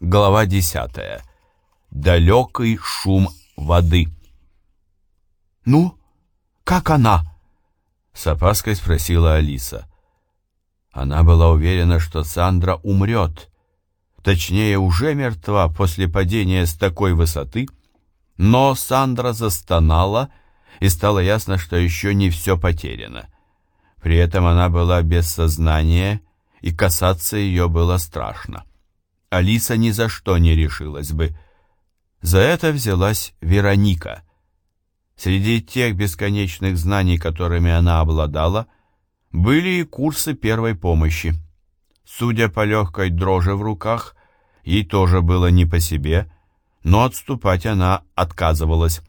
Глава десятая. Далекий шум воды. «Ну, как она?» — с опаской спросила Алиса. Она была уверена, что Сандра умрет. Точнее, уже мертва после падения с такой высоты. Но Сандра застонала, и стало ясно, что еще не все потеряно. При этом она была без сознания, и касаться ее было страшно. Алиса ни за что не решилась бы. За это взялась Вероника. Среди тех бесконечных знаний, которыми она обладала, были и курсы первой помощи. Судя по легкой дрожи в руках, ей тоже было не по себе, но отступать она отказывалась.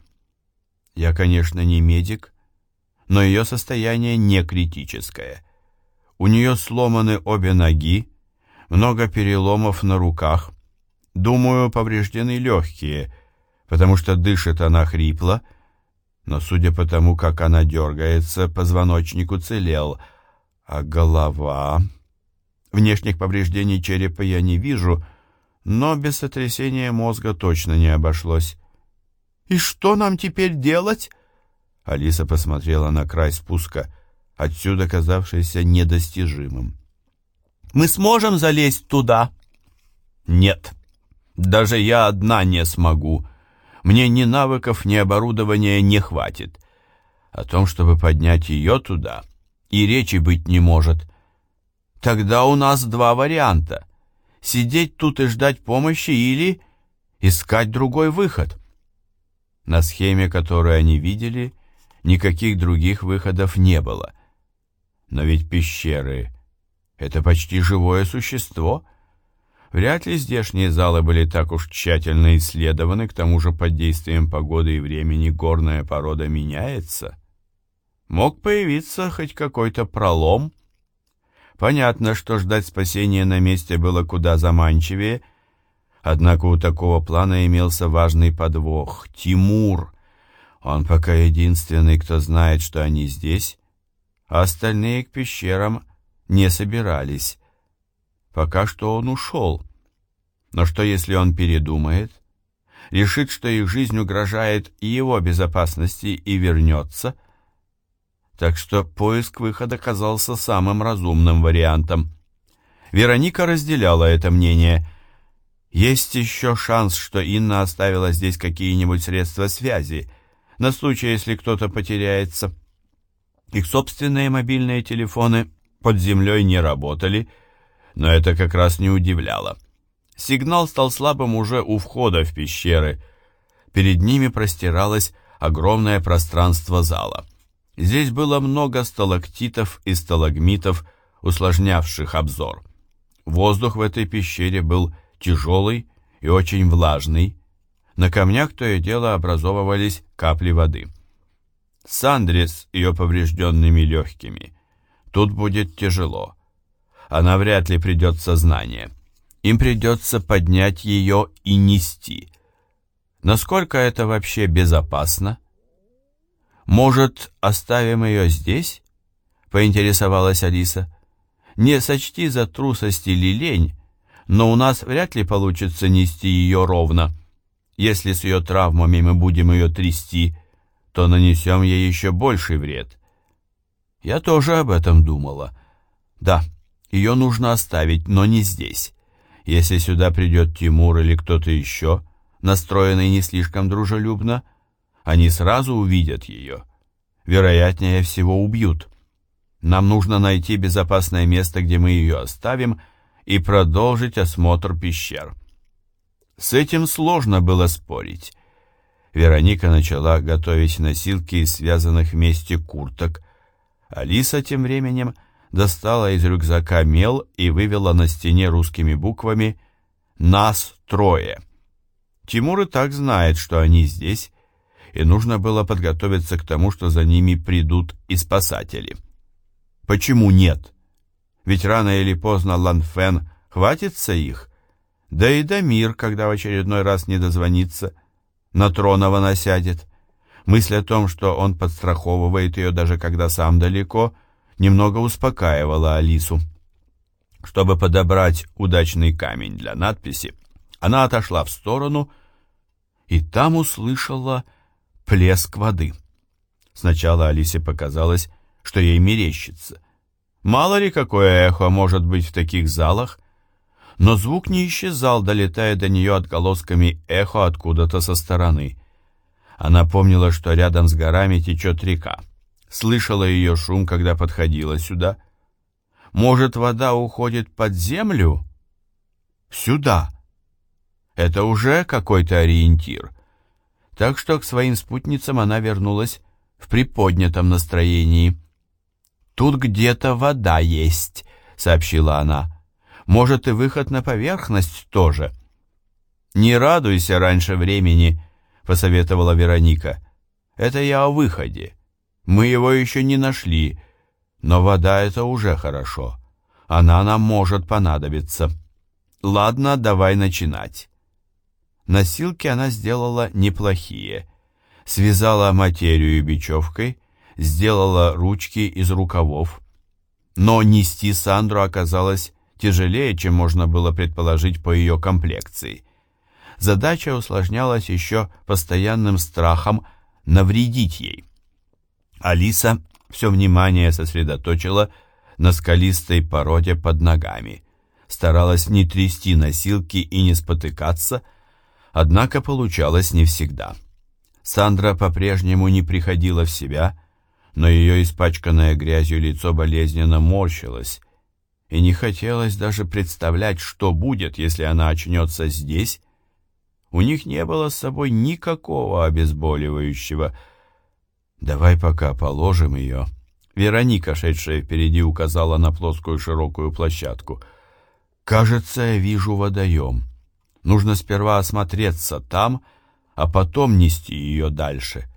Я, конечно, не медик, но ее состояние не критическое. У нее сломаны обе ноги, много переломов на руках. Думаю, повреждены легкие, потому что дышит она хрипло, но, судя по тому, как она дергается, позвоночник уцелел, а голова... Внешних повреждений черепа я не вижу, но без сотрясения мозга точно не обошлось. «И что нам теперь делать?» Алиса посмотрела на край спуска, отсюда казавшийся недостижимым. «Мы сможем залезть туда?» «Нет, даже я одна не смогу. Мне ни навыков, ни оборудования не хватит. О том, чтобы поднять ее туда, и речи быть не может. Тогда у нас два варианта. Сидеть тут и ждать помощи или искать другой выход». На схеме, которую они видели, никаких других выходов не было. Но ведь пещеры — это почти живое существо. Вряд ли здешние залы были так уж тщательно исследованы, к тому же под действием погоды и времени горная порода меняется. Мог появиться хоть какой-то пролом. Понятно, что ждать спасения на месте было куда заманчивее, однако у такого плана имелся важный подвох — Тимур — он пока единственный, кто знает, что они здесь, а остальные к пещерам не собирались. Пока что он ушел. Но что, если он передумает, решит, что их жизнь угрожает и его безопасности, и вернется? Так что поиск выхода казался самым разумным вариантом. Вероника разделяла это мнение. Есть еще шанс, что Инна оставила здесь какие-нибудь средства связи — на случай, если кто-то потеряется. Их собственные мобильные телефоны под землей не работали, но это как раз не удивляло. Сигнал стал слабым уже у входа в пещеры. Перед ними простиралось огромное пространство зала. Здесь было много сталактитов и сталагмитов, усложнявших обзор. Воздух в этой пещере был тяжелый и очень влажный, на камнях то и дело образовывались капли воды. Сандре с ее поврежденными легкими. Тут будет тяжело. Она вряд ли придет в сознание. Им придется поднять ее и нести. Насколько это вообще безопасно? Может, оставим ее здесь? Поинтересовалась Алиса. Не сочти за трусость или лень, но у нас вряд ли получится нести ее ровно. Если с ее травмами мы будем ее трясти, то нанесем ей еще больший вред. Я тоже об этом думала. Да, ее нужно оставить, но не здесь. Если сюда придет Тимур или кто-то еще, настроенный не слишком дружелюбно, они сразу увидят ее. Вероятнее всего убьют. Нам нужно найти безопасное место, где мы ее оставим, и продолжить осмотр пещер. С этим сложно было спорить. Вероника начала готовить носилки из связанных вместе курток. Алиса тем временем достала из рюкзака мел и вывела на стене русскими буквами «Нас трое». Тимур и так знает, что они здесь, и нужно было подготовиться к тому, что за ними придут и спасатели. Почему нет? Ведь рано или поздно Ланфен хватится их, да и Дамир, когда в очередной раз не дозвонится, на Тронова насядет. Мысль о том, что он подстраховывает ее, даже когда сам далеко, немного успокаивала Алису. Чтобы подобрать удачный камень для надписи, Она отошла в сторону и там услышала плеск воды. Сначала Алисе показалось, что ей мерещится. Мало ли какое эхо может быть в таких залах, но звук не исчезал, долетая до нее отголосками эхо откуда-то со стороны. Она помнила, что рядом с горами течет река. Слышала ее шум, когда подходила сюда. Может, вода уходит под землю? Сюда. Это уже какой-то ориентир. Так что к своим спутницам она вернулась в приподнятом настроении. «Тут где-то вода есть», — сообщила она. «Может, и выход на поверхность тоже». «Не радуйся раньше времени», — посоветовала Вероника. «Это я о выходе. Мы его еще не нашли, но вода — это уже хорошо. Она нам может понадобиться. Ладно, давай начинать». Носилки она сделала неплохие. Связала материю бечевкой, сделала ручки из рукавов. Но нести Сандру оказалось тяжелее, чем можно было предположить по ее комплекции. Задача усложнялась еще постоянным страхом навредить ей. Алиса все внимание сосредоточила на скалистой породе под ногами, старалась не трясти носилки и не спотыкаться, Однако получалось не всегда. Сандра по-прежнему не приходила в себя, но ее испачканное грязью лицо болезненно морщилось, и не хотелось даже представлять, что будет, если она очнется здесь. У них не было с собой никакого обезболивающего. «Давай пока положим ее». Вероника, шедшая впереди, указала на плоскую широкую площадку. «Кажется, я вижу водоем». Нужно сперва осмотреться там, а потом нести ее дальше.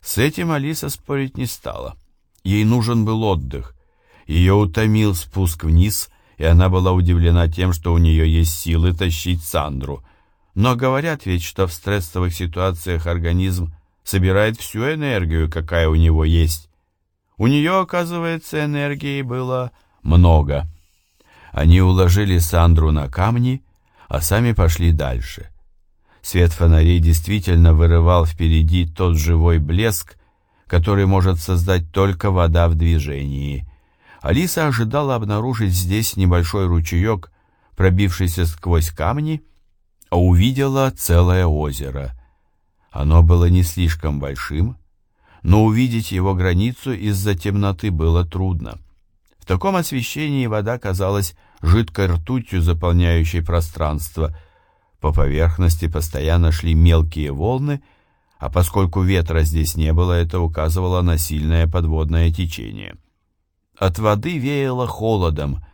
С этим Алиса спорить не стала. Ей нужен был отдых. Ее утомил спуск вниз, и она была удивлена тем, что у нее есть силы тащить Сандру. Но говорят ведь, что в стрессовых ситуациях организм собирает всю энергию, какая у него есть. У нее, оказывается, энергии было много. Они уложили Сандру на камни а сами пошли дальше. Свет фонарей действительно вырывал впереди тот живой блеск, который может создать только вода в движении. Алиса ожидала обнаружить здесь небольшой ручеек, пробившийся сквозь камни, а увидела целое озеро. Оно было не слишком большим, но увидеть его границу из-за темноты было трудно. В таком освещении вода казалась жидкой ртутью, заполняющей пространство. По поверхности постоянно шли мелкие волны, а поскольку ветра здесь не было, это указывало на сильное подводное течение. От воды веяло холодом,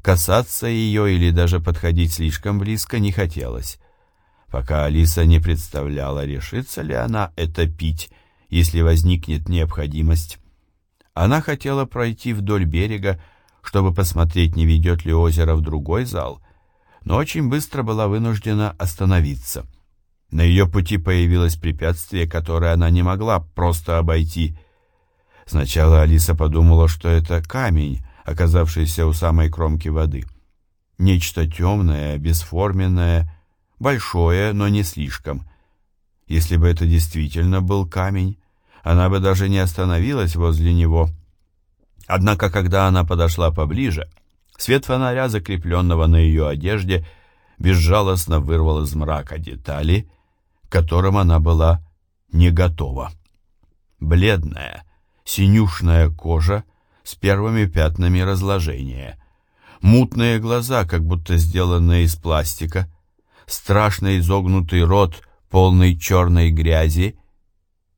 касаться ее или даже подходить слишком близко не хотелось. Пока Алиса не представляла, решится ли она это пить, если возникнет необходимость. Она хотела пройти вдоль берега, чтобы посмотреть, не ведет ли озеро в другой зал, но очень быстро была вынуждена остановиться. На ее пути появилось препятствие, которое она не могла просто обойти. Сначала Алиса подумала, что это камень, оказавшийся у самой кромки воды. Нечто темное, бесформенное, большое, но не слишком. Если бы это действительно был камень, она бы даже не остановилась возле него — Однако, когда она подошла поближе, свет фонаря, закрепленного на ее одежде, безжалостно вырвал из мрака детали, к которым она была не готова. Бледная, синюшная кожа с первыми пятнами разложения, мутные глаза, как будто сделанные из пластика, страшно изогнутый рот, полный черной грязи,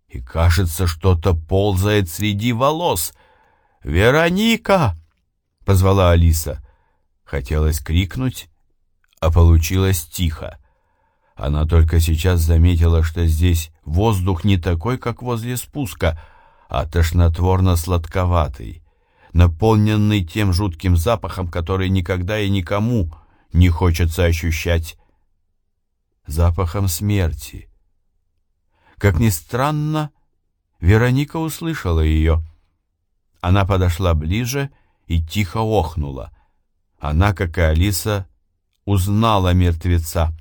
и, кажется, что-то ползает среди волос — «Вероника!» — позвала Алиса. Хотелось крикнуть, а получилось тихо. Она только сейчас заметила, что здесь воздух не такой, как возле спуска, а тошнотворно-сладковатый, наполненный тем жутким запахом, который никогда и никому не хочется ощущать. Запахом смерти. Как ни странно, Вероника услышала ее — она подошла ближе и тихо охнула. Она, как и Алиса, узнала мертвеца.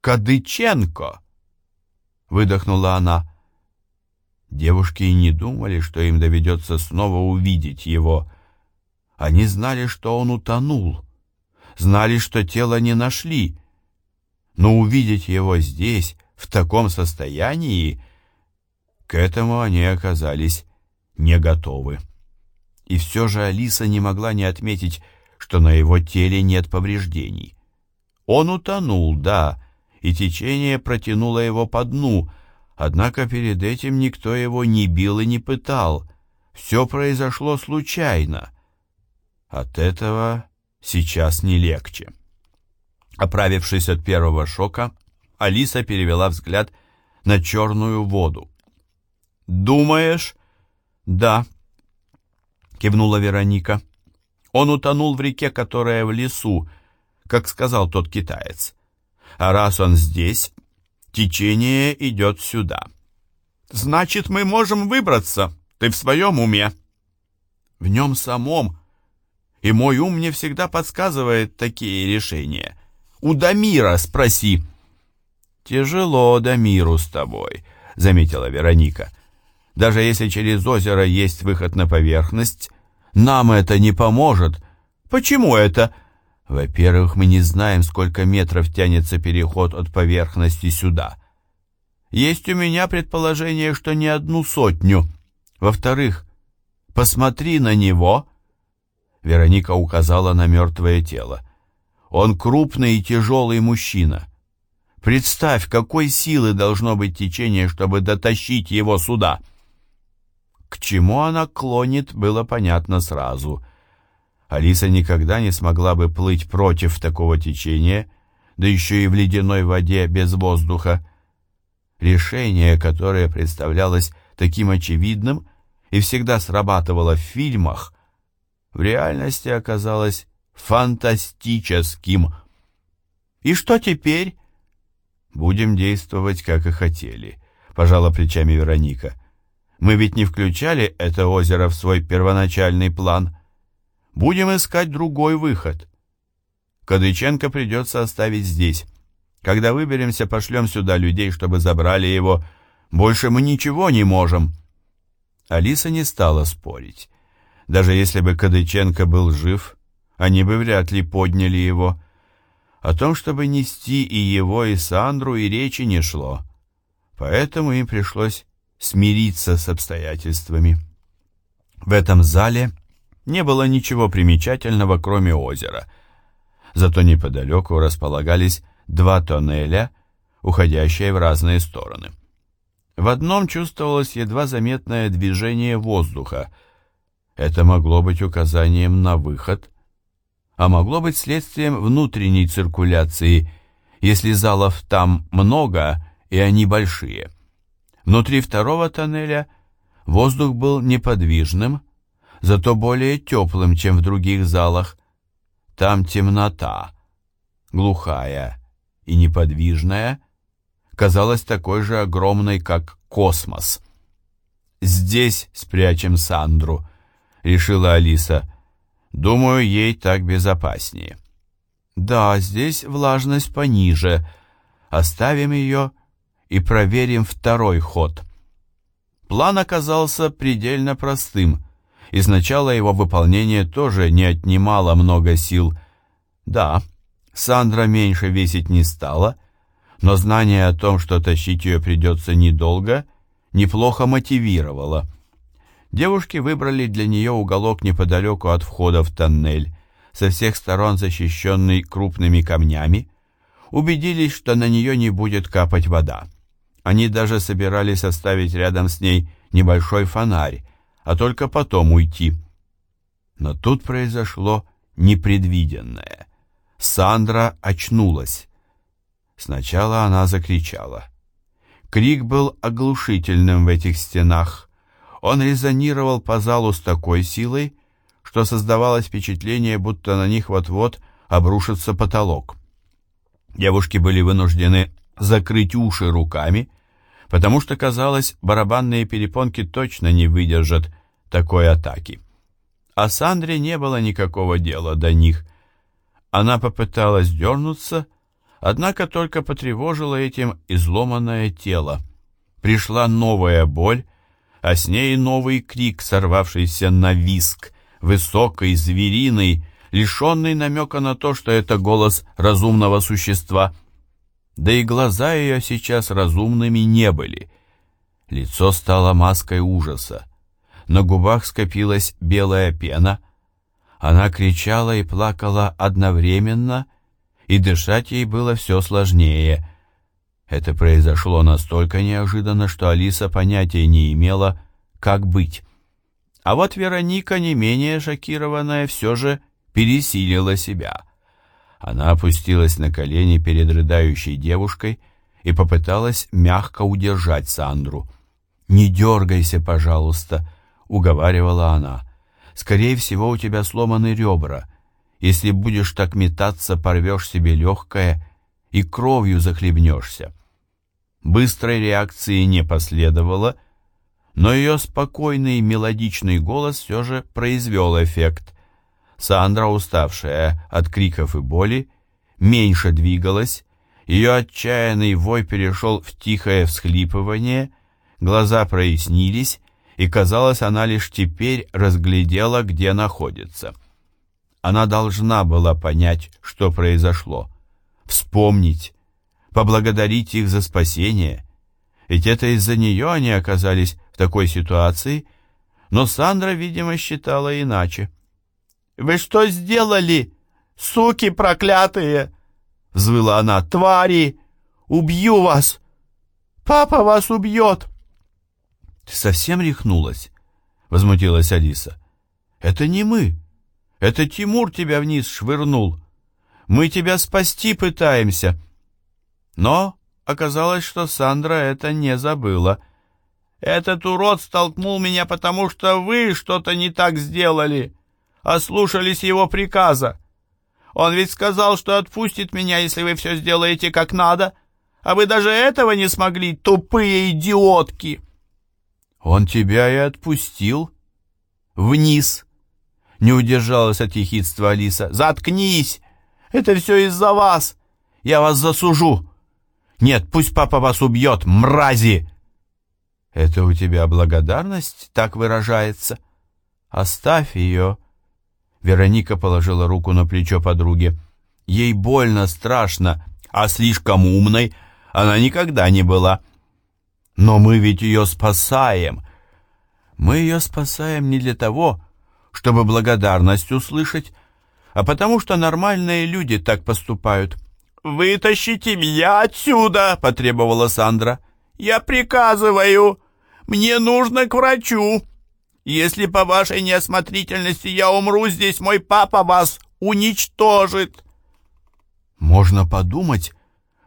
Кадыченко!» Выдохнула она. Девушки и не думали, что им доведется снова увидеть его. Они знали, что он утонул, знали, что тело не нашли, но увидеть его здесь, в таком состоянии, к этому они оказались не готовы. И все же Алиса не могла не отметить, что на его теле нет повреждений. Он утонул, да, и течение протянуло его по дну, однако перед этим никто его не бил и не пытал. Все произошло случайно. От этого сейчас не легче. Оправившись от первого шока, Алиса перевела взгляд на черную воду. «Думаешь?» «Да», — кивнула Вероника. «Он утонул в реке, которая в лесу, как сказал тот китаец. А раз он здесь, течение идет сюда». «Значит, мы можем выбраться. Ты в своем уме?» «В нем самом. И мой ум мне всегда подсказывает такие решения. У Дамира спроси». «Тяжело Дамиру с тобой», — заметила Вероника. Даже если через озеро есть выход на поверхность, нам это не поможет. Почему это? Во-первых, мы не знаем, сколько метров тянется переход от поверхности сюда. Есть у меня предположение, что не одну сотню. Во-вторых, посмотри на него. Вероника указала на мертвое тело. Он крупный и тяжелый мужчина. Представь, какой силы должно быть течение, чтобы дотащить его сюда. К чему она клонит, было понятно сразу. Алиса никогда не смогла бы плыть против такого течения, да еще и в ледяной воде без воздуха. Решение, которое представлялось таким очевидным и всегда срабатывало в фильмах, в реальности оказалось фантастическим. «И что теперь?» «Будем действовать, как и хотели», — пожала плечами Вероника. Мы ведь не включали это озеро в свой первоначальный план. Будем искать другой выход. Кадыченко придется оставить здесь. Когда выберемся, пошлем сюда людей, чтобы забрали его. Больше мы ничего не можем». Алиса не стала спорить. Даже если бы Кадыченко был жив, они бы вряд ли подняли его. О том, чтобы нести и его, и Сандру, и речи не шло. Поэтому им пришлось смириться с обстоятельствами. В этом зале не было ничего примечательного, кроме озера. Зато неподалеку располагались два тоннеля, уходящие в разные стороны. В одном чувствовалось едва заметное движение воздуха. Это могло быть указанием на выход, а могло быть следствием внутренней циркуляции, если залов там много и они большие. Внутри второго тоннеля воздух был неподвижным, зато более теплым, чем в других залах. Там темнота, глухая и неподвижная, казалась такой же огромной, как космос. «Здесь спрячем Сандру», — решила Алиса. «Думаю, ей так безопаснее». «Да, здесь влажность пониже. Оставим ее и проверим второй ход. План оказался предельно простым, и сначала его выполнение тоже не отнимало много сил. Да, Сандра меньше весить не стала, но знание о том, что тащить ее придется недолго, неплохо мотивировало. Девушки выбрали для нее уголок неподалеку от входа в тоннель, со всех сторон защищенный крупными камнями, убедились, что на нее не будет капать вода. Они даже собирались оставить рядом с ней небольшой фонарь, а только потом уйти. Но тут произошло непредвиденное. Сандра очнулась. Сначала она закричала. Крик был оглушительным в этих стенах. Он резонировал по залу с такой силой, что создавалось впечатление, будто на них вот-вот обрушится потолок. Девушки были вынуждены закрыть уши руками, потому что, казалось, барабанные перепонки точно не выдержат такой атаки. А Сандре не было никакого дела до них. Она попыталась дернуться, Однако только потревожило этим изломанное тело. Пришла новая боль, а с ней новый крик, сорвавшийся на виск, высокий, звериный, лишенный намека на то, что это голос разумного существа. Да и глаза ее сейчас разумными не были. Лицо стало маской ужаса. На губах скопилась белая пена. Она кричала и плакала одновременно, и дышать ей было все сложнее. Это произошло настолько неожиданно, что Алиса понятия не имела, как быть. А вот Вероника, не менее шокированная, все же пересилила себя. Она опустилась на колени перед рыдающей девушкой и попыталась мягко удержать Сандру. «Не дергайся, пожалуйста», — уговаривала она. «Скорее всего, у тебя сломаны ребра. Если будешь так метаться, порвешь себе легкое и кровью захлебнешься». Быстрой реакции не последовало, но ее спокойный мелодичный голос все же произвел эффект. Сандра, уставшая от криков и боли, меньше двигалась, ее отчаянный вой перешел в тихое всхлипывание, глаза прояснились, и, казалось, она лишь теперь разглядела, где находится. Она должна была понять, что произошло, вспомнить, поблагодарить их за спасение. Ведь это из-за нее они оказались в такой ситуации, но Сандра, видимо, считала иначе. «Вы что сделали, суки проклятые?» — взвыла она. «Твари! Убью вас! Папа вас убьет!» «Ты совсем рехнулась?» — возмутилась Алиса. «Это не мы. Это Тимур тебя вниз швырнул. Мы тебя спасти пытаемся». Но оказалось, что Сандра это не забыла. «Этот урод столкнул меня, потому что вы что-то не так сделали, ослушались его приказа. Он ведь сказал, что отпустит меня, если вы все сделаете как надо, а вы даже этого не смогли, тупые идиотки!» «Он тебя и отпустил. Вниз!» Не удержалась от ехидства Алиса. «Заткнись! Это все из-за вас! Я вас засужу! Нет, пусть папа вас убьет, мрази!» «Это у тебя благодарность так выражается? Оставь ее!» Вероника положила руку на плечо подруги. Ей больно, страшно, а слишком умной она никогда не была. «Но мы ведь ее спасаем!» «Мы ее спасаем не для того, чтобы благодарность услышать, а потому что нормальные люди так поступают. «Вытащите меня отсюда!» — потребовала Сандра. «Я приказываю! Мне нужно к врачу! Если по вашей неосмотрительности я умру здесь, мой папа вас уничтожит!» «Можно подумать,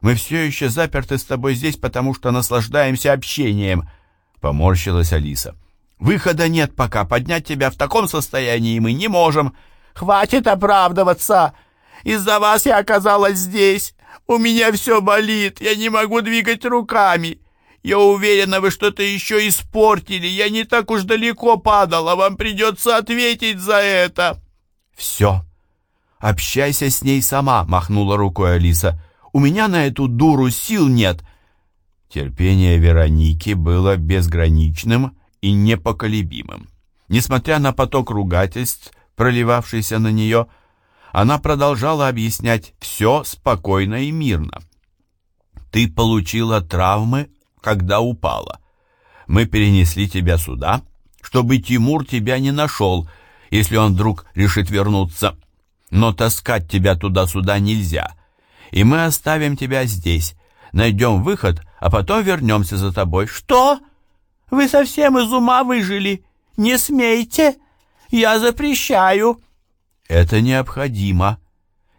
мы все еще заперты с тобой здесь, потому что наслаждаемся общением», — поморщилась Алиса. «Выхода нет пока, поднять тебя в таком состоянии мы не можем». «Хватит оправдываться!» Из-за вас я оказалась здесь. У меня все болит, я не могу двигать руками. Я уверена, вы что-то еще испортили. Я не так уж далеко падала, вам придется ответить за это». «Все. Общайся с ней сама», — махнула рукой Алиса. «У меня на эту дуру сил нет». Терпение Вероники было безграничным и непоколебимым. Несмотря на поток ругательств, проливавшийся на нее, — она продолжала объяснять все спокойно и мирно. «Ты получила травмы, когда упала. Мы перенесли тебя сюда, чтобы Тимур тебя не нашел, если он вдруг решит вернуться. Но таскать тебя туда-сюда нельзя, и мы оставим тебя здесь, найдем выход, а потом вернемся за тобой». «Что? Вы совсем из ума выжили? Не смейте! Я запрещаю!» «Это необходимо.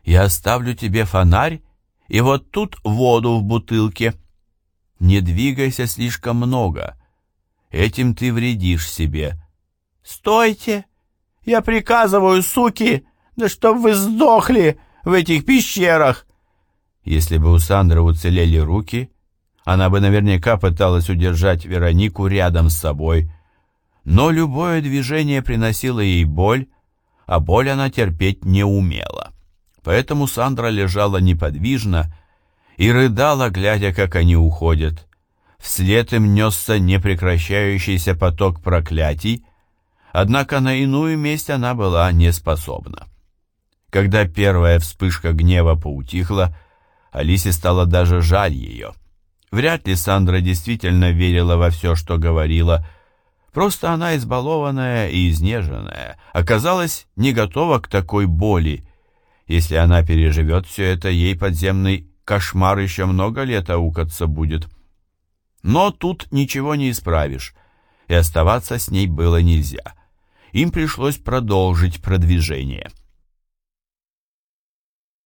Я оставлю тебе фонарь, и вот тут воду в бутылке. Не двигайся слишком много. Этим ты вредишь себе». «Стойте! Я приказываю, суки, да чтоб вы сдохли в этих пещерах!» Если бы у Сандры уцелели руки, она бы наверняка пыталась удержать Веронику рядом с собой, но любое движение приносило ей боль, а боль она терпеть не умела. Поэтому Сандра лежала неподвижно и рыдала, глядя, как они уходят. Вслед им несся непрекращающийся поток проклятий, однако на иную месть она была не способна. Когда первая вспышка гнева поутихла, Алисе стало даже жаль ее. Вряд ли Сандра действительно верила во все, что говорила, просто она избалованная и изнеженная, оказалась не готова к такой боли. Если она переживет все это, ей подземный кошмар еще много лет аукаться будет. Но тут ничего не исправишь, и оставаться с ней было нельзя. Им пришлось продолжить продвижение.